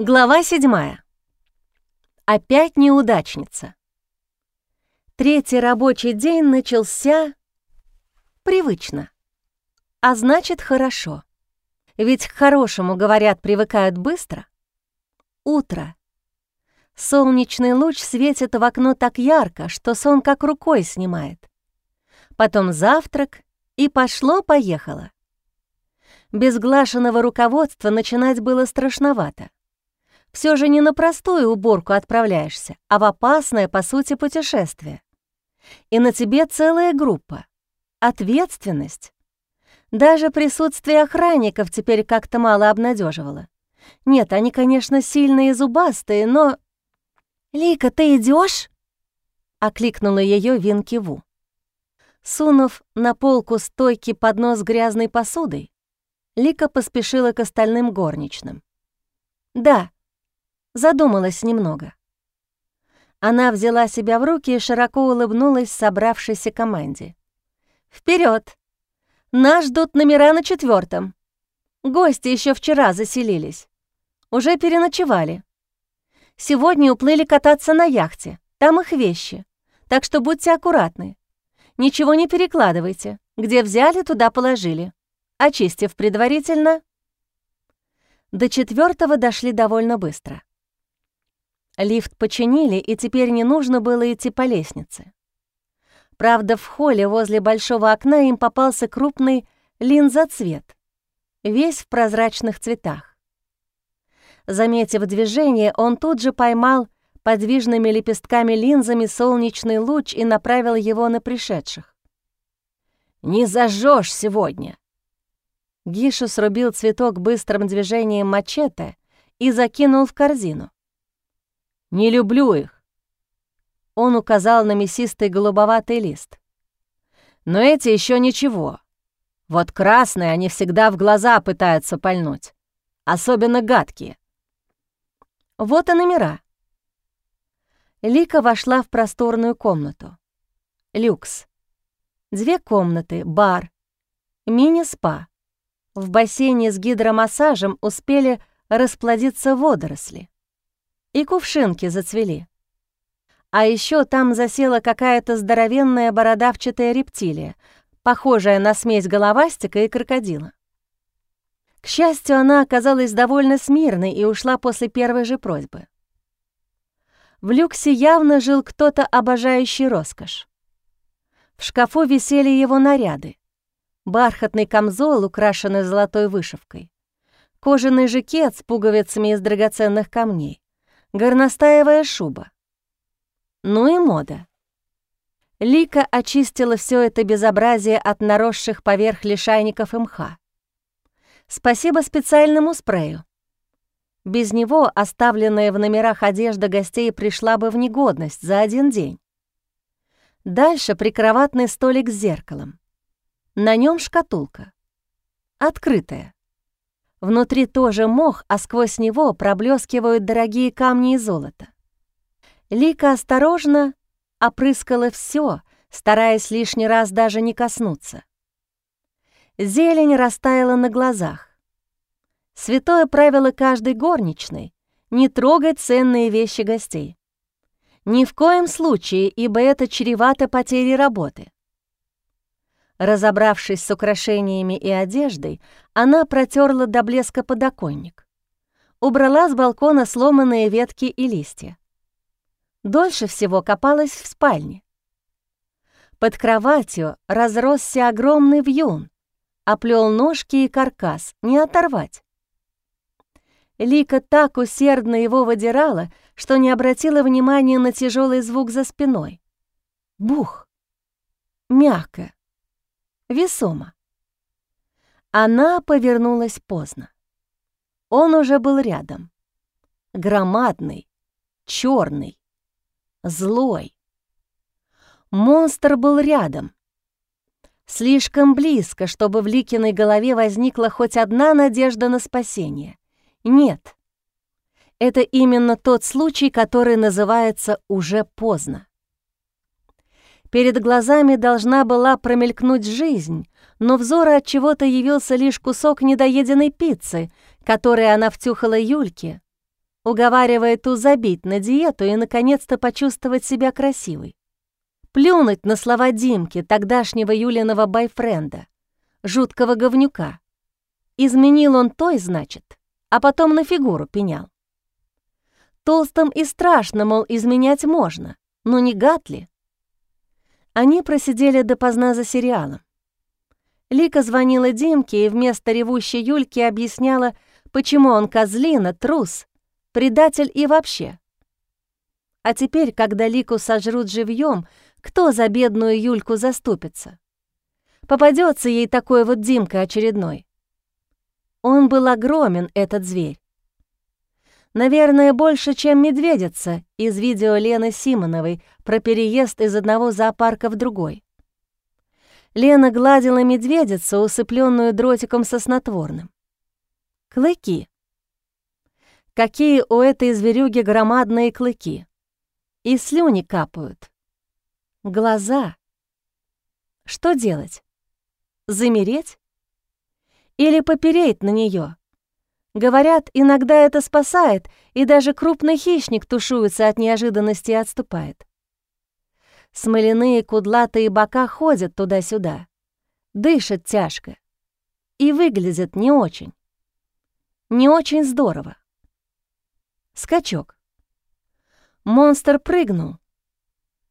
Глава седьмая. Опять неудачница. Третий рабочий день начался привычно. А значит, хорошо. Ведь к хорошему, говорят, привыкают быстро. Утро. Солнечный луч светит в окно так ярко, что сон как рукой снимает. Потом завтрак, и пошло-поехало. Без глашенного руководства начинать было страшновато. Все же не на простую уборку отправляешься, а в опасное, по сути, путешествие. И на тебе целая группа. Ответственность. Даже присутствие охранников теперь как-то мало обнадеживало. Нет, они, конечно, сильные и зубастые, но... «Лика, ты идешь? окликнула ее Винки Ву. Сунув на полку стойки поднос грязной посудой, Лика поспешила к остальным горничным. «Да», задумалась немного. Она взяла себя в руки и широко улыбнулась собравшейся команде. Вперед! Нас ждут номера на четвертом. Гости еще вчера заселились. Уже переночевали. Сегодня уплыли кататься на яхте. Там их вещи. Так что будьте аккуратны. Ничего не перекладывайте. Где взяли, туда положили. Очистив предварительно. До четвертого дошли довольно быстро. Лифт починили, и теперь не нужно было идти по лестнице. Правда, в холле возле большого окна им попался крупный линзоцвет, весь в прозрачных цветах. Заметив движение, он тут же поймал подвижными лепестками линзами солнечный луч и направил его на пришедших. «Не зажжешь сегодня!» Гиша срубил цветок быстрым движением мачете и закинул в корзину. Не люблю их. Он указал на мясистый голубоватый лист. Но эти еще ничего. Вот красные они всегда в глаза пытаются пальнуть. Особенно гадкие. Вот и номера. Лика вошла в просторную комнату. Люкс. Две комнаты, бар, мини-спа. В бассейне с гидромассажем успели расплодиться водоросли и кувшинки зацвели. А еще там засела какая-то здоровенная бородавчатая рептилия, похожая на смесь головастика и крокодила. К счастью, она оказалась довольно смирной и ушла после первой же просьбы. В люксе явно жил кто-то, обожающий роскошь. В шкафу висели его наряды. Бархатный камзол, украшенный золотой вышивкой. Кожаный жакет с пуговицами из драгоценных камней горностаевая шуба. Ну и мода. Лика очистила все это безобразие от наросших поверх лишайников и мха. Спасибо специальному спрею. Без него оставленная в номерах одежда гостей пришла бы в негодность за один день. Дальше прикроватный столик с зеркалом. На нем шкатулка. Открытая. Внутри тоже мох, а сквозь него проблескивают дорогие камни и золото. Лика осторожно опрыскала все, стараясь лишний раз даже не коснуться. Зелень растаяла на глазах. Святое правило каждой горничной — не трогать ценные вещи гостей. Ни в коем случае, ибо это чревато потерей работы. Разобравшись с украшениями и одеждой, она протерла до блеска подоконник. Убрала с балкона сломанные ветки и листья. Дольше всего копалась в спальне. Под кроватью разросся огромный вьюн, оплел ножки и каркас, не оторвать. Лика так усердно его выдирала, что не обратила внимания на тяжелый звук за спиной. Бух! Мягко, весомо. Она повернулась поздно. Он уже был рядом. Громадный, черный, злой. Монстр был рядом. Слишком близко, чтобы в Ликиной голове возникла хоть одна надежда на спасение. Нет. Это именно тот случай, который называется «уже поздно». Перед глазами должна была промелькнуть жизнь, но взору от чего-то явился лишь кусок недоеденной пиццы, который она втюхала Юльке, уговаривая ту забить на диету и наконец-то почувствовать себя красивой. Плюнуть на слова Димки, тогдашнего Юлиного байфренда, жуткого говнюка. Изменил он той, значит, а потом на фигуру пенял. Толстым и страшно, мол, изменять можно, но не гад ли? Они просидели допоздна за сериалом. Лика звонила Димке и вместо ревущей Юльки объясняла, почему он козлина, трус, предатель и вообще. А теперь, когда Лику сожрут живьем, кто за бедную Юльку заступится? Попадется ей такой вот Димка очередной. Он был огромен, этот зверь. Наверное, больше, чем медведица из видео Лены Симоновой про переезд из одного зоопарка в другой. Лена гладила медведицу, усыпленную дротиком со снотворным. Клыки. Какие у этой зверюги громадные клыки. И слюни капают. Глаза. Что делать? Замереть? Или попереть на нее? Говорят, иногда это спасает, и даже крупный хищник тушуется от неожиданности и отступает. Смоляные кудлатые бока ходят туда-сюда, дышат тяжко и выглядят не очень. Не очень здорово. Скачок. Монстр прыгнул,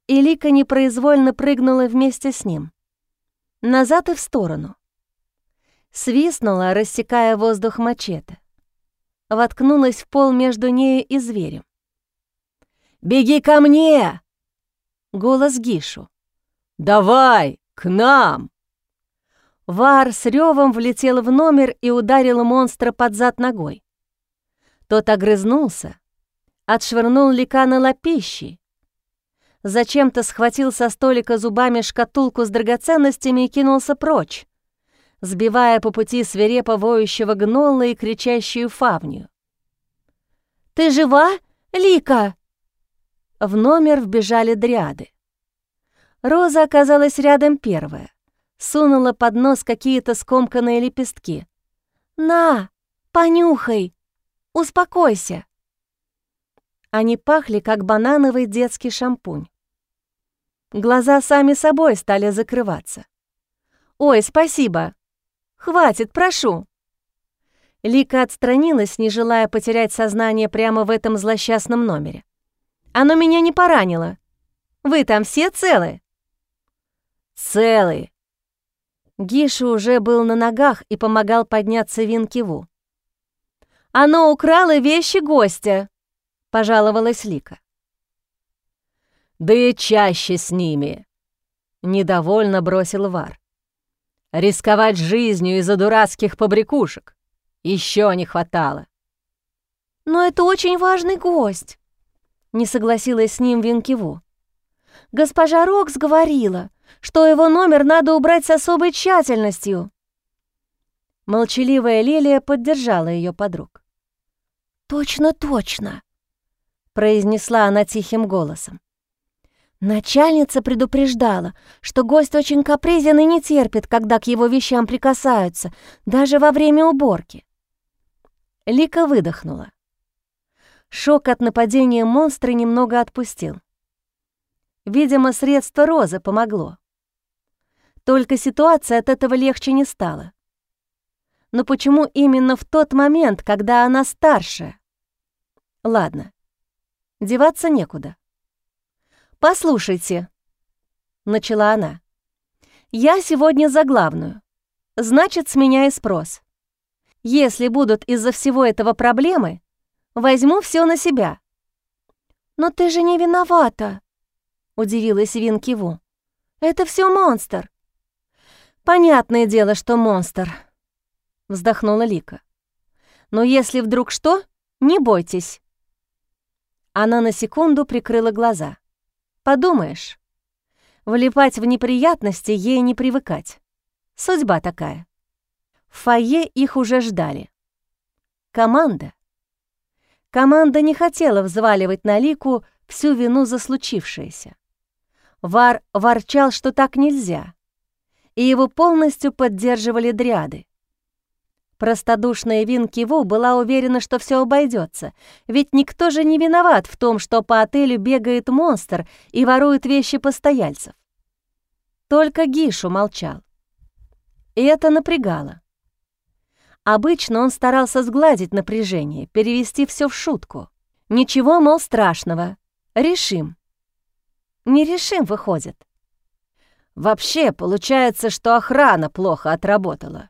и Лика непроизвольно прыгнула вместе с ним. Назад и в сторону. Свистнула, рассекая воздух мачете. Воткнулась в пол между нею и зверем. «Беги ко мне!» Голос Гишу. «Давай, к нам!» Вар с ревом влетел в номер и ударил монстра под зад ногой. Тот огрызнулся, отшвырнул ликана лапищей, зачем-то схватил со столика зубами шкатулку с драгоценностями и кинулся прочь, сбивая по пути свирепо воющего гнолла и кричащую фавнию. «Ты жива, Лика?» В номер вбежали дряды. Роза оказалась рядом первая, сунула под нос какие-то скомканные лепестки. «На, понюхай, успокойся!» Они пахли, как банановый детский шампунь. Глаза сами собой стали закрываться. «Ой, спасибо! Хватит, прошу!» Лика отстранилась, не желая потерять сознание прямо в этом злосчастном номере. Оно меня не поранило. Вы там все целы?» «Целы». Гиша уже был на ногах и помогал подняться Винкиву. «Оно украло вещи гостя», — пожаловалась Лика. «Да и чаще с ними», — недовольно бросил Вар. «Рисковать жизнью из-за дурацких побрякушек еще не хватало». «Но это очень важный гость», не согласилась с ним Винкиву. «Госпожа Рокс говорила, что его номер надо убрать с особой тщательностью». Молчаливая Лилия поддержала ее подруг. «Точно, точно», — произнесла она тихим голосом. Начальница предупреждала, что гость очень капризен и не терпит, когда к его вещам прикасаются, даже во время уборки. Лика выдохнула. Шок от нападения монстра немного отпустил. Видимо, средство розы помогло. Только ситуация от этого легче не стала. Но почему именно в тот момент, когда она старше? Ладно, деваться некуда. «Послушайте», — начала она, — «я сегодня за главную. Значит, с меня и спрос. Если будут из-за всего этого проблемы, Возьму все на себя». «Но ты же не виновата», — удивилась Винкиву. «Это все монстр». «Понятное дело, что монстр», — вздохнула Лика. «Но если вдруг что, не бойтесь». Она на секунду прикрыла глаза. «Подумаешь, влипать в неприятности ей не привыкать. Судьба такая». В фойе их уже ждали. Команда, Команда не хотела взваливать на Лику всю вину за случившееся. Вар ворчал, что так нельзя, и его полностью поддерживали дриады. Простодушная Винки Ву была уверена, что все обойдется, ведь никто же не виноват в том, что по отелю бегает монстр и ворует вещи постояльцев. Только Гишу молчал. И это напрягало. Обычно он старался сгладить напряжение, перевести все в шутку. Ничего, мол, страшного. Решим. Не решим, выходит. Вообще, получается, что охрана плохо отработала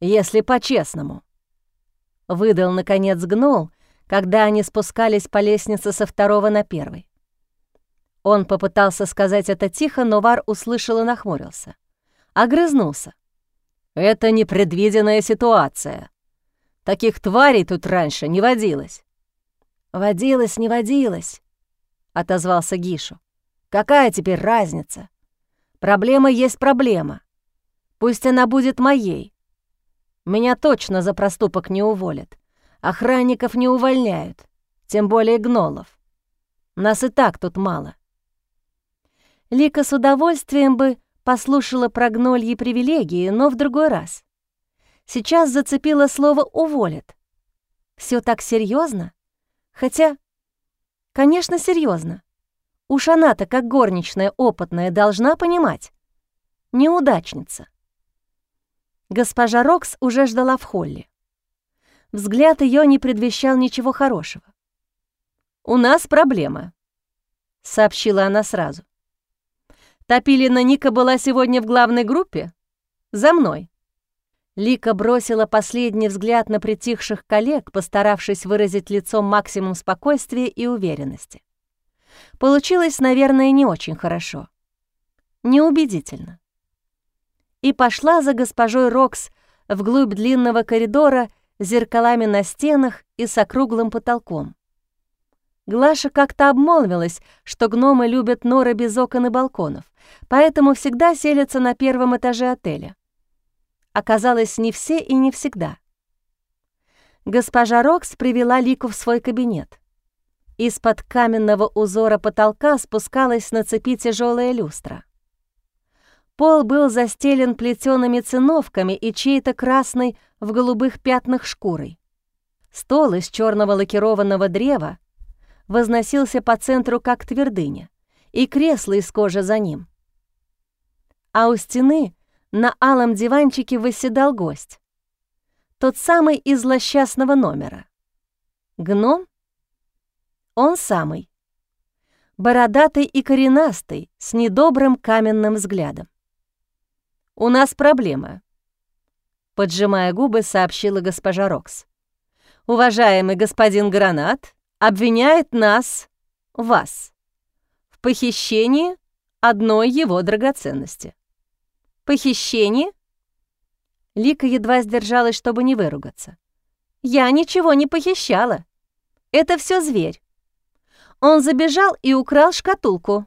если по-честному. Выдал, наконец, гнул, когда они спускались по лестнице со второго на первый. Он попытался сказать это тихо, но Вар услышал и нахмурился. Огрызнулся. «Это непредвиденная ситуация. Таких тварей тут раньше не водилось». «Водилось, не водилось», — отозвался Гишу. «Какая теперь разница? Проблема есть проблема. Пусть она будет моей. Меня точно за проступок не уволят. Охранников не увольняют, тем более гнолов. Нас и так тут мало. Лика с удовольствием бы послушала про гнольи привилегии, но в другой раз. Сейчас зацепило слово «уволят». Все так серьезно? Хотя, конечно, серьезно. Уж она-то, как горничная опытная, должна понимать. Неудачница. Госпожа Рокс уже ждала в холле. Взгляд ее не предвещал ничего хорошего. «У нас проблема», — сообщила она сразу. «Топилина Ника была сегодня в главной группе? За мной». Лика бросила последний взгляд на притихших коллег, постаравшись выразить лицом максимум спокойствия и уверенности. Получилось, наверное, не очень хорошо. Неубедительно и пошла за госпожой Рокс вглубь длинного коридора с зеркалами на стенах и с округлым потолком. Глаша как-то обмолвилась, что гномы любят норы без окон и балконов, поэтому всегда селятся на первом этаже отеля. Оказалось, не все и не всегда. Госпожа Рокс привела Лику в свой кабинет. Из-под каменного узора потолка спускалась на цепи тяжелая люстра. Пол был застелен плетеными циновками и чьей-то красной в голубых пятнах шкурой. Стол из черного лакированного древа возносился по центру как твердыня, и кресло из кожи за ним. А у стены на алом диванчике восседал гость. Тот самый из злосчастного номера. Гном? Он самый. Бородатый и коренастый, с недобрым каменным взглядом. «У нас проблема», — поджимая губы, сообщила госпожа Рокс. «Уважаемый господин Гранат обвиняет нас, вас, в похищении одной его драгоценности». «Похищение?» Лика едва сдержалась, чтобы не выругаться. «Я ничего не похищала. Это все зверь. Он забежал и украл шкатулку».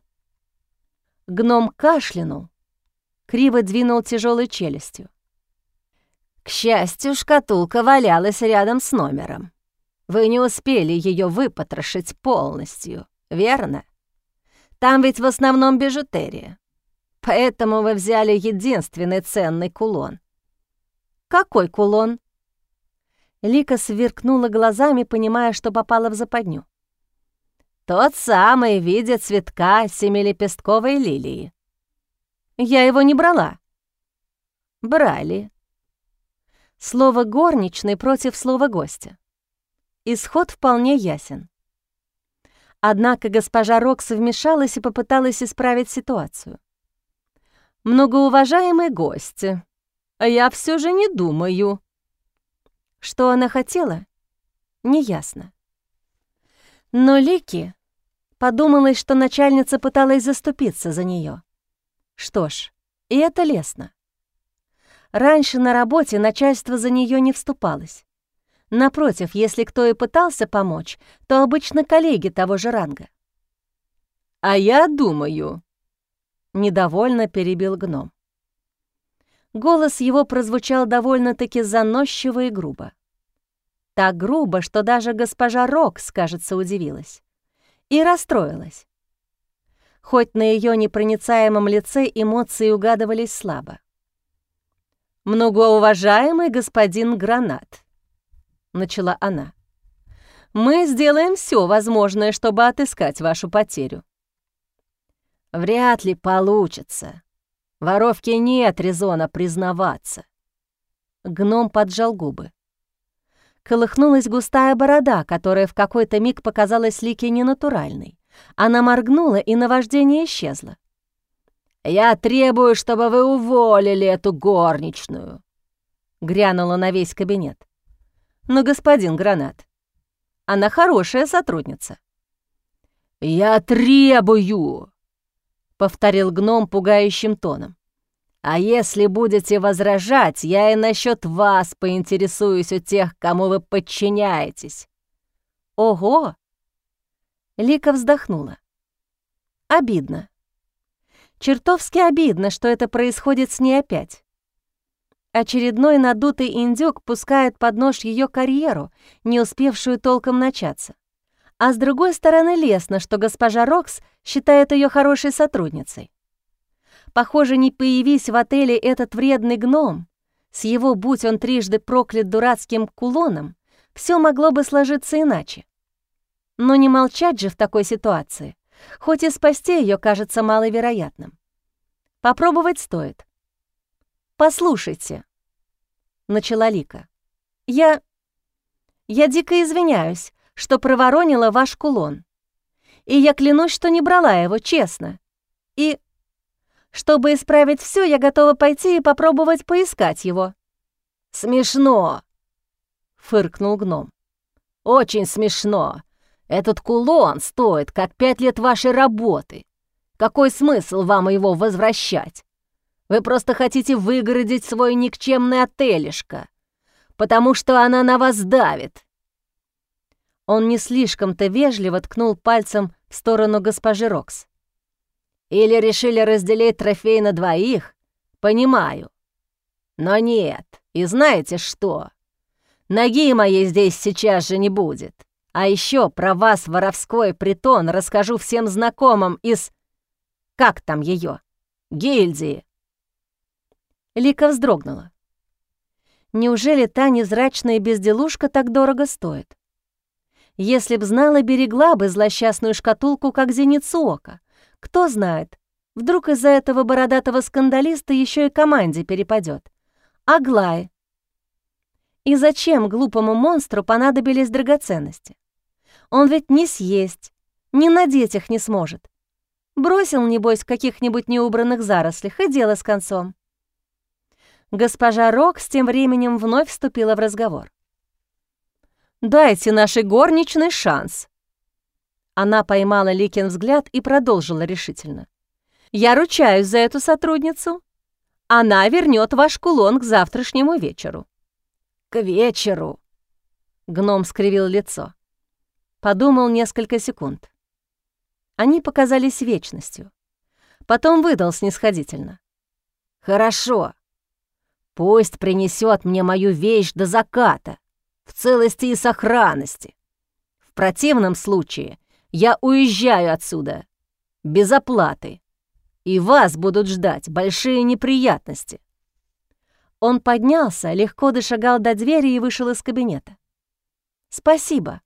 Гном кашлянул, криво двинул тяжелой челюстью. К счастью, шкатулка валялась рядом с номером. Вы не успели ее выпотрошить полностью, верно? Там ведь в основном бижутерия. Поэтому вы взяли единственный ценный кулон. Какой кулон? Лика сверкнула глазами, понимая, что попала в западню. Тот самый в виде цветка семилепестковой лилии. Я его не брала. Брали. Слово «горничный» против слова «гостя». Исход вполне ясен. Однако госпожа Рокс вмешалась и попыталась исправить ситуацию. «Многоуважаемые гости, я все же не думаю». Что она хотела, неясно. Но Лики подумалось, что начальница пыталась заступиться за нее. Что ж, и это лестно. Раньше на работе начальство за нее не вступалось. Напротив, если кто и пытался помочь, то обычно коллеги того же ранга. «А я думаю...» — недовольно перебил гном. Голос его прозвучал довольно-таки заносчиво и грубо. Так грубо, что даже госпожа Рокс, кажется, удивилась. И расстроилась хоть на ее непроницаемом лице эмоции угадывались слабо. «Многоуважаемый господин Гранат», — начала она, — «мы сделаем все возможное, чтобы отыскать вашу потерю». «Вряд ли получится. Воровке нет резона признаваться». Гном поджал губы. Колыхнулась густая борода, которая в какой-то миг показалась Лике ненатуральной. Она моргнула, и наваждение исчезло. «Я требую, чтобы вы уволили эту горничную!» Грянула на весь кабинет. «Но, господин Гранат, она хорошая сотрудница». «Я требую!» — повторил гном пугающим тоном. «А если будете возражать, я и насчет вас поинтересуюсь у тех, кому вы подчиняетесь». «Ого!» Лика вздохнула. «Обидно. Чертовски обидно, что это происходит с ней опять. Очередной надутый индюк пускает под нож ее карьеру, не успевшую толком начаться. А с другой стороны лестно, что госпожа Рокс считает ее хорошей сотрудницей. Похоже, не появись в отеле этот вредный гном, с его, будь он трижды проклят дурацким кулоном, все могло бы сложиться иначе. Но не молчать же в такой ситуации хоть и спасти ее кажется маловероятным. Попробовать стоит. «Послушайте», — начала Лика, — «я... я дико извиняюсь, что проворонила ваш кулон. И я клянусь, что не брала его, честно. И, чтобы исправить все, я готова пойти и попробовать поискать его». «Смешно», — фыркнул гном. «Очень смешно. Этот кулон стоит как пять лет вашей работы. Какой смысл вам его возвращать? Вы просто хотите выгородить свой никчемный отелишко, потому что она на вас давит». Он не слишком-то вежливо ткнул пальцем в сторону госпожи Рокс. «Или решили разделить трофей на двоих? Понимаю. Но нет, и знаете что? Ноги моей здесь сейчас же не будет. А еще про вас, воровской притон, расскажу всем знакомым из... Как там ее? Гильдии. Лика вздрогнула. Неужели та невзрачная безделушка так дорого стоит? Если б знала, берегла бы злосчастную шкатулку, как зеницу ока. Кто знает, вдруг из-за этого бородатого скандалиста еще и команде перепадет. Аглай. И зачем глупому монстру понадобились драгоценности? Он ведь не съесть, ни надеть их не сможет. Бросил, небось, в каких-нибудь неубранных зарослях, и дело с концом. Госпожа Рок с тем временем вновь вступила в разговор. «Дайте нашей горничной шанс». Она поймала Ликин взгляд и продолжила решительно. «Я ручаюсь за эту сотрудницу. Она вернет ваш кулон к завтрашнему вечеру». «К вечеру!» Гном скривил лицо. Подумал несколько секунд. Они показались вечностью. Потом выдал снисходительно. «Хорошо. Пусть принесет мне мою вещь до заката, в целости и сохранности. В противном случае я уезжаю отсюда, без оплаты, и вас будут ждать большие неприятности». Он поднялся, легко дошагал до двери и вышел из кабинета. «Спасибо»,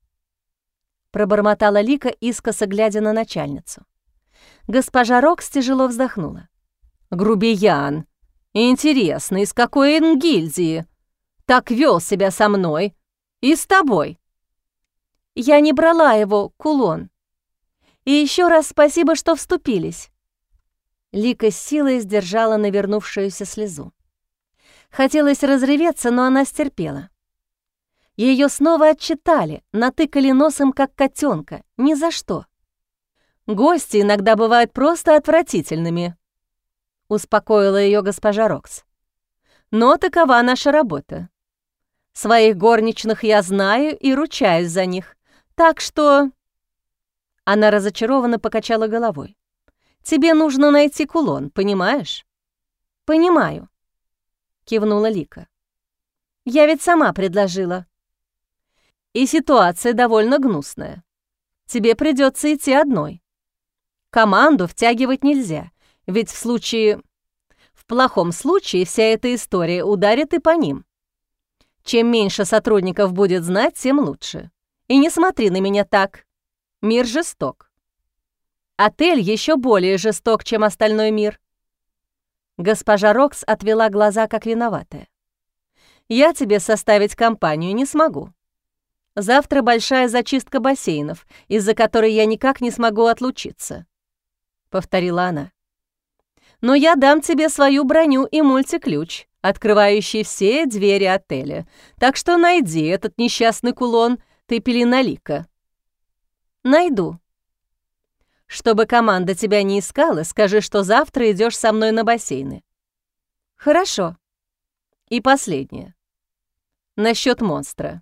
пробормотала Лика, искоса глядя на начальницу. Госпожа Рокс тяжело вздохнула. «Грубиян! Интересно, из какой гильдии? Так вел себя со мной и с тобой!» «Я не брала его, кулон. И еще раз спасибо, что вступились». Лика с силой сдержала навернувшуюся слезу. Хотелось разреветься, но она стерпела. Ее снова отчитали, натыкали носом, как котенка. Ни за что. «Гости иногда бывают просто отвратительными», — успокоила ее госпожа Рокс. «Но такова наша работа. Своих горничных я знаю и ручаюсь за них. Так что...» Она разочарованно покачала головой. «Тебе нужно найти кулон, понимаешь?» «Понимаю», — кивнула Лика. «Я ведь сама предложила». И ситуация довольно гнусная. Тебе придется идти одной. Команду втягивать нельзя, ведь в случае... В плохом случае вся эта история ударит и по ним. Чем меньше сотрудников будет знать, тем лучше. И не смотри на меня так. Мир жесток. Отель еще более жесток, чем остальной мир. Госпожа Рокс отвела глаза, как виноватая. «Я тебе составить компанию не смогу. Завтра большая зачистка бассейнов, из-за которой я никак не смогу отлучиться», — повторила она. «Но я дам тебе свою броню и мультиключ, открывающий все двери отеля, так что найди этот несчастный кулон, ты пеленалика». «Найду», чтобы команда тебя не искала, скажи, что завтра идешь со мной на бассейны. Хорошо. И последнее. Насчет монстра.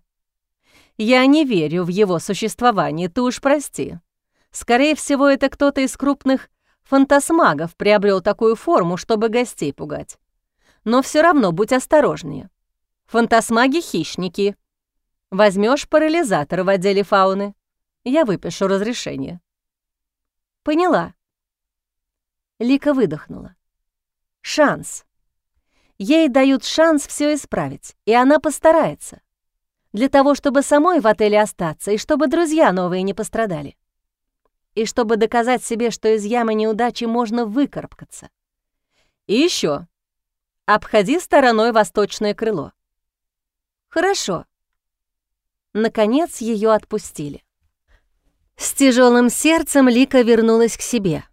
Я не верю в его существование, ты уж прости. Скорее всего, это кто-то из крупных фантасмагов приобрел такую форму, чтобы гостей пугать. Но все равно будь осторожнее. Фантасмаги — хищники. Возьмешь парализатор в отделе фауны. Я выпишу разрешение. Поняла. Лика выдохнула. Шанс. Ей дают шанс все исправить, и она постарается. Для того, чтобы самой в отеле остаться, и чтобы друзья новые не пострадали. И чтобы доказать себе, что из ямы неудачи можно выкарабкаться. И еще. Обходи стороной восточное крыло. Хорошо. Наконец ее отпустили. С тяжелым сердцем Лика вернулась к себе.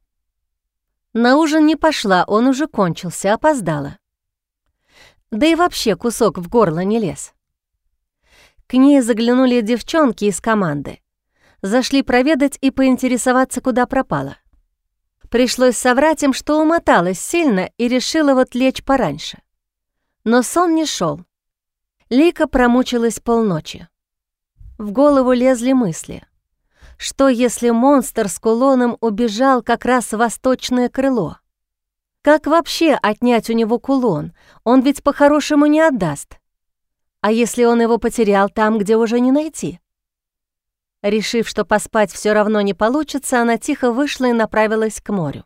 На ужин не пошла, он уже кончился, опоздала. Да и вообще кусок в горло не лез. К ней заглянули девчонки из команды. Зашли проведать и поинтересоваться, куда пропала. Пришлось соврать им, что умоталась сильно и решила вот лечь пораньше. Но сон не шел. Лика промучилась полночи. В голову лезли мысли. Что, если монстр с кулоном убежал как раз в восточное крыло? Как вообще отнять у него кулон? Он ведь по-хорошему не отдаст. А если он его потерял там, где уже не найти? Решив, что поспать все равно не получится, она тихо вышла и направилась к морю.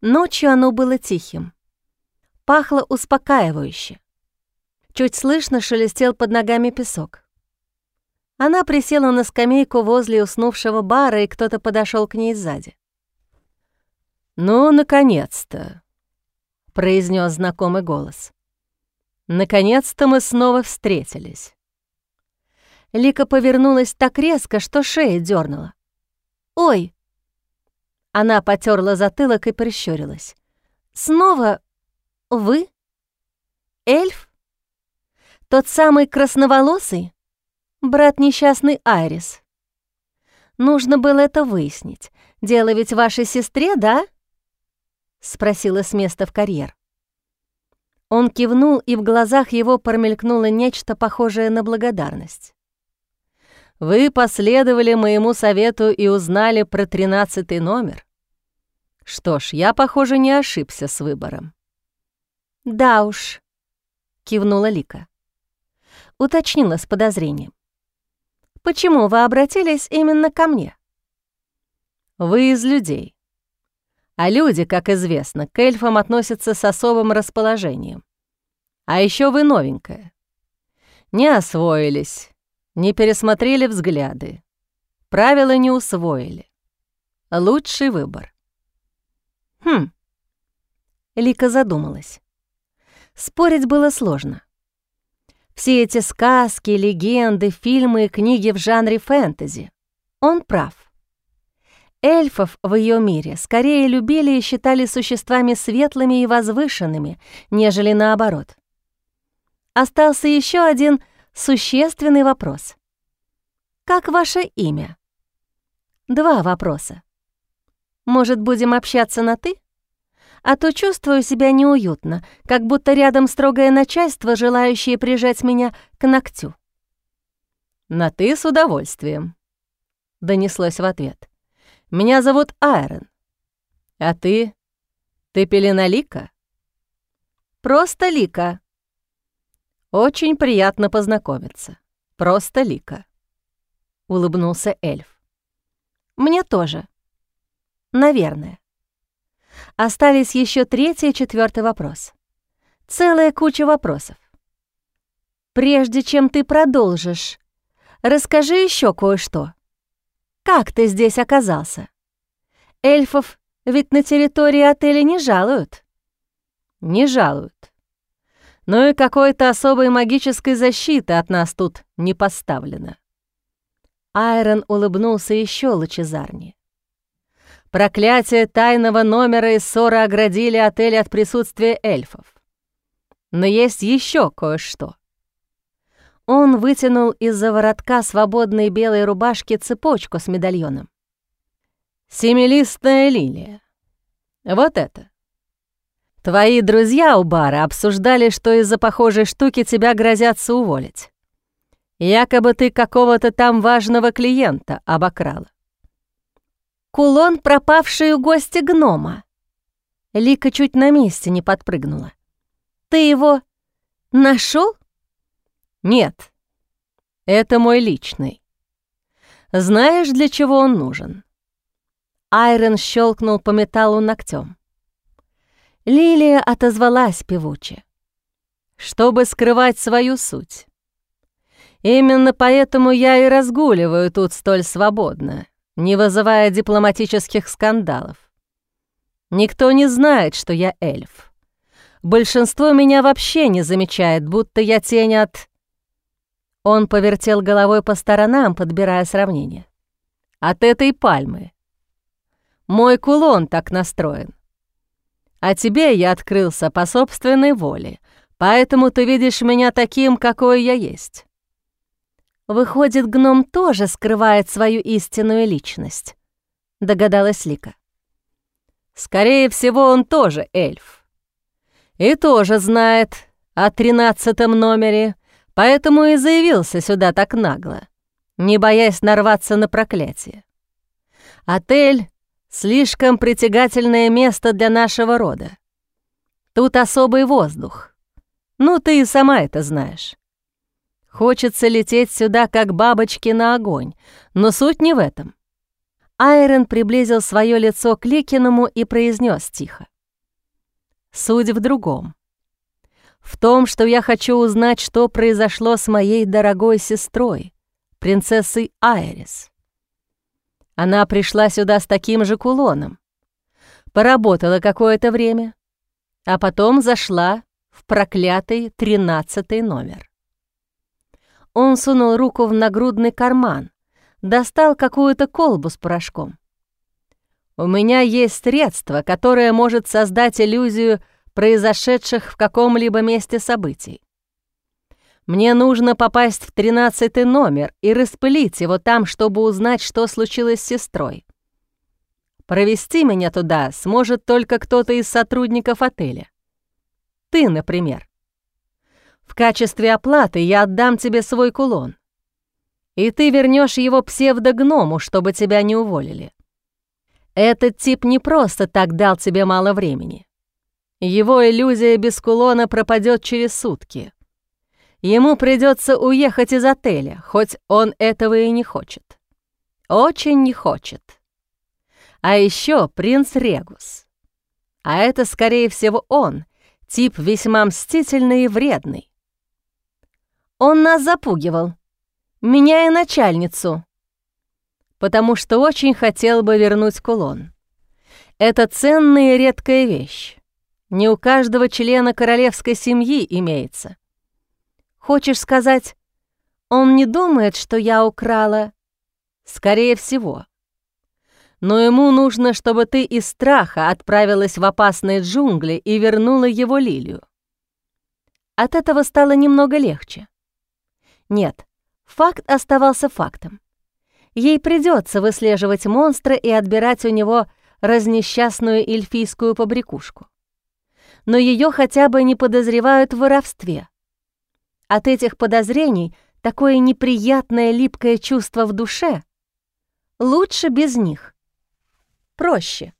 Ночью оно было тихим. Пахло успокаивающе. Чуть слышно шелестел под ногами песок. Она присела на скамейку возле уснувшего бара, и кто-то подошел к ней сзади. «Ну, наконец-то!» — произнес знакомый голос. «Наконец-то мы снова встретились». Лика повернулась так резко, что шея дернула. «Ой!» Она потерла затылок и прищурилась. «Снова вы? Эльф? Тот самый красноволосый?» брат несчастный Айрис. Нужно было это выяснить. Дело ведь вашей сестре, да? Спросила с места в карьер. Он кивнул, и в глазах его промелькнуло нечто похожее на благодарность. «Вы последовали моему совету и узнали про тринадцатый номер. Что ж, я, похоже, не ошибся с выбором». «Да уж», — кивнула Лика. Уточнила с подозрением. Почему вы обратились именно ко мне?» «Вы из людей. А люди, как известно, к эльфам относятся с особым расположением. А еще вы новенькая. Не освоились, не пересмотрели взгляды, правила не усвоили. Лучший выбор». «Хм». Лика задумалась. Спорить было сложно. Все эти сказки, легенды, фильмы и книги в жанре фэнтези. Он прав. Эльфов в ее мире скорее любили и считали существами светлыми и возвышенными, нежели наоборот. Остался еще один существенный вопрос. «Как ваше имя?» Два вопроса. «Может, будем общаться на «ты»?» а то чувствую себя неуютно, как будто рядом строгое начальство, желающее прижать меня к ногтю. «На «ты» с удовольствием», — донеслось в ответ. «Меня зовут Айрон. А ты? Ты Пелена Лика?» «Просто Лика». «Очень приятно познакомиться. Просто Лика», — улыбнулся эльф. «Мне тоже. Наверное». Остались еще третий и четвертый вопрос. Целая куча вопросов. Прежде чем ты продолжишь, расскажи еще кое-что. Как ты здесь оказался? Эльфов ведь на территории отеля не жалуют. Не жалуют. Но и какой-то особой магической защиты от нас тут не поставлено. Айрон улыбнулся еще лучезарнее. Проклятие тайного номера и ссоры оградили отель от присутствия эльфов. Но есть еще кое-что. Он вытянул из-за воротка свободной белой рубашки цепочку с медальоном. «Семилистная лилия. Вот это. Твои друзья у бара обсуждали, что из-за похожей штуки тебя грозятся уволить. Якобы ты какого-то там важного клиента обокрала. Кулон, пропавший у гостя гнома. Лика чуть на месте не подпрыгнула. Ты его нашел? Нет, это мой личный. Знаешь, для чего он нужен? Айрон щелкнул по металлу ногтем. Лилия отозвалась певуче. Чтобы скрывать свою суть. Именно поэтому я и разгуливаю тут столь свободно, не вызывая дипломатических скандалов. Никто не знает, что я эльф. Большинство меня вообще не замечает, будто я тень от... Он повертел головой по сторонам, подбирая сравнение. От этой пальмы. Мой кулон так настроен. А тебе я открылся по собственной воле, поэтому ты видишь меня таким, какой я есть. Выходит, гном тоже скрывает свою истинную личность, догадалась Лика. Скорее всего, он тоже эльф. И тоже знает о тринадцатом номере, поэтому и заявился сюда так нагло, не боясь нарваться на проклятие. Отель Слишком притягательное место для нашего рода. Тут особый воздух. Ну, ты и сама это знаешь. Хочется лететь сюда, как бабочки на огонь, но суть не в этом. Айрон приблизил свое лицо к Ликиному и произнес тихо. Суть в другом. В том, что я хочу узнать, что произошло с моей дорогой сестрой, принцессой Айрис. Она пришла сюда с таким же кулоном. Поработала какое-то время, а потом зашла в проклятый тринадцатый номер. Он сунул руку в нагрудный карман, достал какую-то колбу с порошком. «У меня есть средство, которое может создать иллюзию произошедших в каком-либо месте событий. Мне нужно попасть в тринадцатый номер и распылить его там, чтобы узнать, что случилось с сестрой. Провести меня туда сможет только кто-то из сотрудников отеля. Ты, например. В качестве оплаты я отдам тебе свой кулон. И ты вернешь его псевдогному, чтобы тебя не уволили. Этот тип не просто так дал тебе мало времени. Его иллюзия без кулона пропадет через сутки. Ему придется уехать из отеля, хоть он этого и не хочет. Очень не хочет. А еще принц Регус. А это, скорее всего, он, тип весьма мстительный и вредный. Он нас запугивал. Меня и начальницу. Потому что очень хотел бы вернуть кулон. Это ценная и редкая вещь. Не у каждого члена королевской семьи имеется. Хочешь сказать, он не думает, что я украла? Скорее всего. Но ему нужно, чтобы ты из страха отправилась в опасные джунгли и вернула его лилию. От этого стало немного легче. Нет, факт оставался фактом. Ей придется выслеживать монстра и отбирать у него разнесчастную эльфийскую побрякушку. Но ее хотя бы не подозревают в воровстве. От этих подозрений такое неприятное липкое чувство в душе. Лучше без них. Проще.